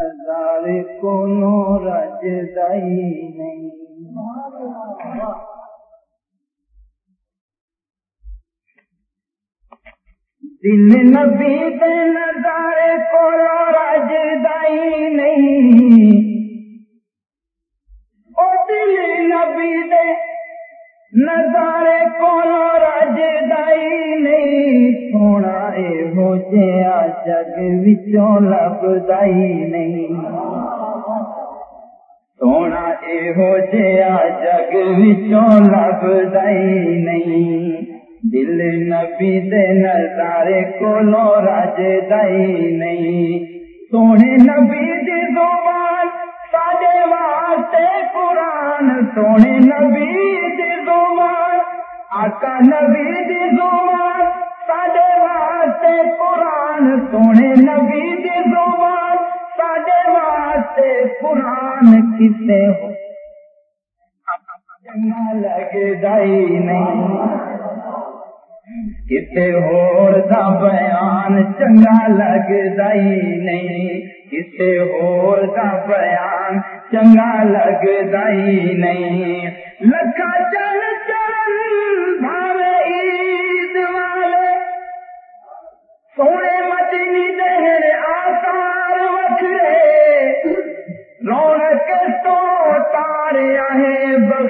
ہزار کو نو رج دئی نہیں۔ دل نبی دے نظارے کو رج دئی نہیں۔ او دل نبی دے نظارے کو اے ہو جگ وچوں لب دئی نہیں۔ سونا اے ہو جگ وچوں لب دئی نہیں۔ دل نبی دے نظارے کو رج دئی نہیں۔ سونے نبی دی زبان ساڈے واسطے قرآن۔ سونے نبی دی زبان، آقا نبی دی زبان سونے نبی دی زبان ساڈے واسطے قرآن کسے ہو؟ چنگا لگدا ہی نہیں۔ کتے ہور دا بیان چنگا لگدا ہی نہیں۔ کتے ہور دا بیان چنگا لگدا ہی نہیں۔ لکھا چل چرن بھاوے عید والے۔ سونے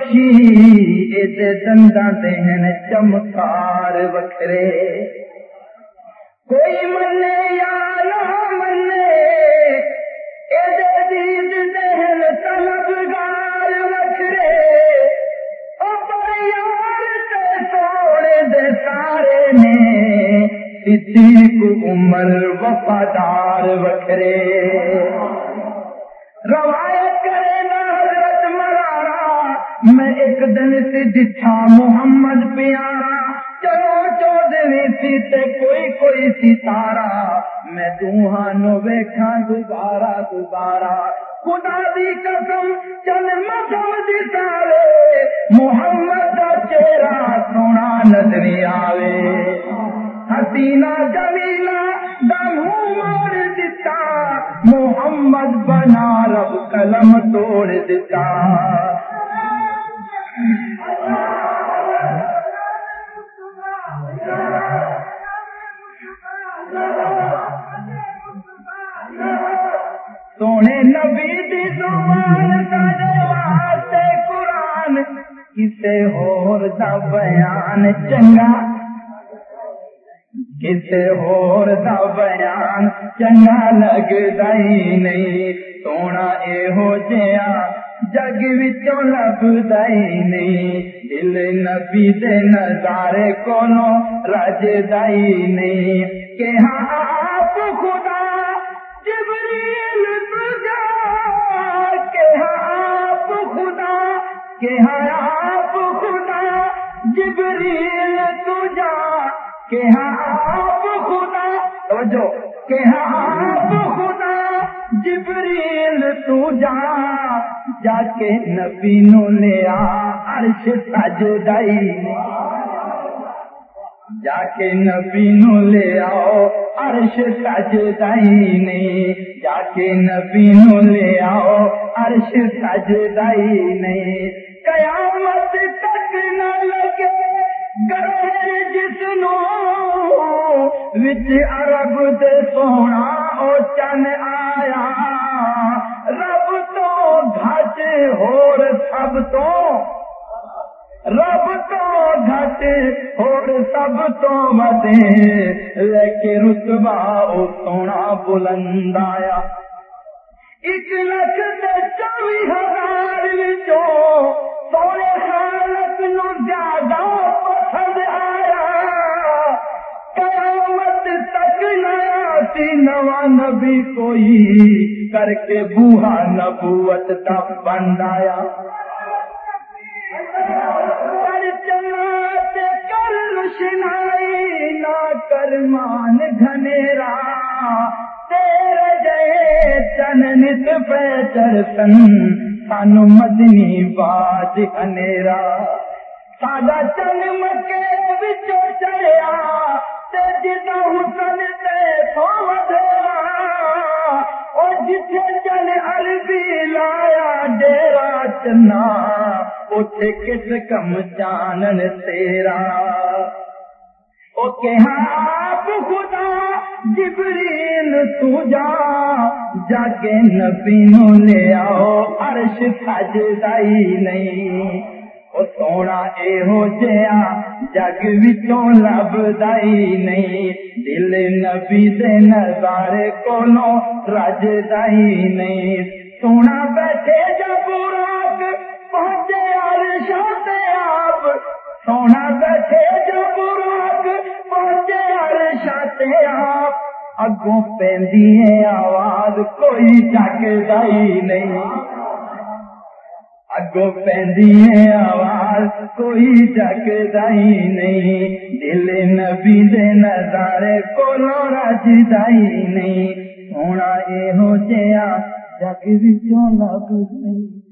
بخشی ہے بخشی دندا دہن چمکار وکھرے۔ کوئی منے یا نہ منے اے دید دہن طلبگار وکھرے۔ او پر یار تے سونے دے سارے نے، صدیق عمر وفادار وکھرے۔ روایت ایک دن سے دکھا محمد پیارا، چلو چودویں سی تے کوئی کوئی ستارا میں دوہانو ویکھاں دوبارہ دوبارہ۔ خدا دی قسم، چل مدم دی سارے۔ محمد دا چہرہ سونا نظری آوے۔ حسینہ جمیلہ دا منہ دیتا۔ محمد بنا رب قلم توڑ دیتا۔ سونے نبی دی زبان ساڈے واسطے قرآن، کسے ہور دا بیان چنگا؟ کسے ہور دا بیان چنگا لگدا ہی نہیں؟ سونا اے ہو جیا جگ وچوں لبدا ہی نہیں۔ دل نبی دے نظارے کولوں رجدا ہی نہیں۔ کہ ہاں آپ خدا کہ ہاں آپ خدا، جبریل تجا کہ ہاں آپ خدا، توجہ، کہ ہاں آپ خدا، جبریل تو جا جا کے نبی نو لیا، عرش سجدائی۔ جا کے نبی نو لے آؤ، عرش سجدائی نہیں جا کے نبی نو لے آؤ، عرش سجدائی نہیں قیامت تک نہ لگے گرے جس نو وچ عرب دے سونا او چن آیا سب تو ودے لیکن رتبہ او سونا بلند آیا۔ ایک لکھ تے چوی ہزار وچوں سونے خالق نو زیادہ پسند آیا۔ قیامت تک نیا سی نواں نبی کوئی کر کے بوہا نبوت دا بند آیا۔ کر روشنائی نہ کر مان گھنیرا، تیرے جے چن نت پہ چرسن سانو مدنی باج گھنیرا۔ ساڈا چن مکے وچوں چڑھیا، تے جدا حسن تے سو اور جتھے چل عربی لایا، ڈیرا چنا۔ اتے کس کم جانن تیرا او آپ خدا جبریل تو جا جا کے نبی لے آؤ عرش سجدائی نہیں او سونا اے ہو جیا جگ وچوں لبدائی نہیں دل نبی دے نظارے کولوں رجدائی نہیں سونا بیٹھے جب سونا بیٹھے پہنچے آپ۔ اگوں پیندی ہے آواز، کوئی جگدا ہی نہیں۔ اگوں پیندی ہے آواز، کوئی جگدا ہی نہیں۔ دل نبی دے نظارے کولو رجدا ہی نہیں۔ سونا اے ہو جیا جگ وچوں لب نہیں